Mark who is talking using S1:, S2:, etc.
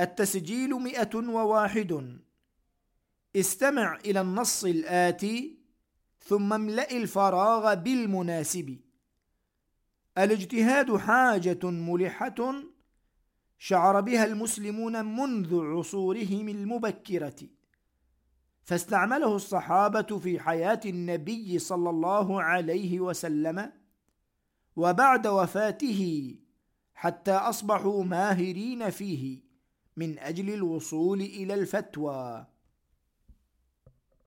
S1: التسجيل مئة وواحد. استمع إلى النص الآتي ثم املأ الفراغ بالمناسب. الاجتهاد حاجة ملحة شعر بها المسلمون منذ عصورهم المبكرة. فاستعمله الصحابة في حياة النبي صلى الله عليه وسلم وبعد وفاته حتى أصبحوا ماهرين فيه. من أجل الوصول إلى الفتوى.